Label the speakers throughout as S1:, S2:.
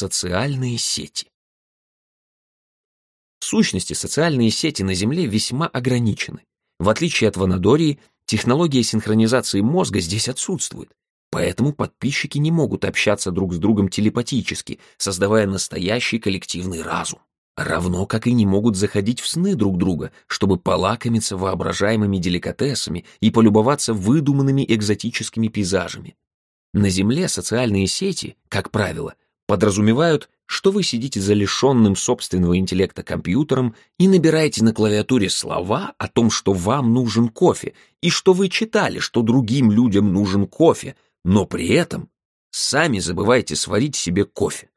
S1: Социальные сети. В сущности, социальные сети на Земле весьма ограничены. В отличие от Ванадории, технология синхронизации мозга здесь отсутствует, поэтому подписчики не могут общаться друг с другом телепатически, создавая настоящий коллективный разум. Равно как и не могут заходить в сны друг друга, чтобы полакомиться воображаемыми деликатесами и полюбоваться выдуманными экзотическими пейзажами. На Земле социальные сети, как правило, подразумевают, что вы сидите за лишенным собственного интеллекта компьютером и набираете на клавиатуре слова о том, что вам нужен кофе, и что вы читали, что другим людям нужен кофе, но при этом сами забываете сварить себе кофе.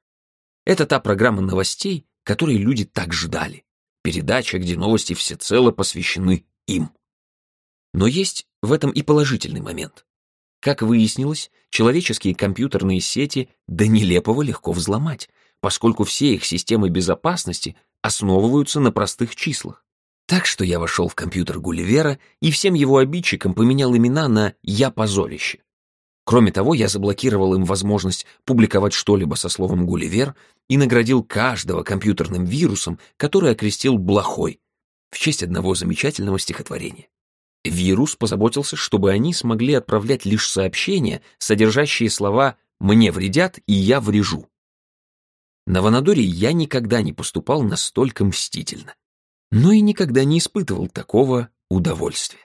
S1: Это та программа новостей, которые люди так ждали. Передача, где новости всецело посвящены им. Но есть в этом и положительный момент. Как выяснилось, человеческие компьютерные сети до нелепого легко взломать, поскольку все их системы безопасности основываются на простых числах. Так что я вошел в компьютер Гулливера и всем его обидчикам поменял имена на «Я позорище». Кроме того, я заблокировал им возможность публиковать что-либо со словом «Гулливер» и наградил каждого компьютерным вирусом, который окрестил «Блохой» в честь одного замечательного стихотворения. Вирус позаботился, чтобы они смогли отправлять лишь сообщения, содержащие слова «мне вредят» и «я врежу». На Ванадоре я никогда не поступал настолько мстительно, но и никогда не испытывал такого удовольствия.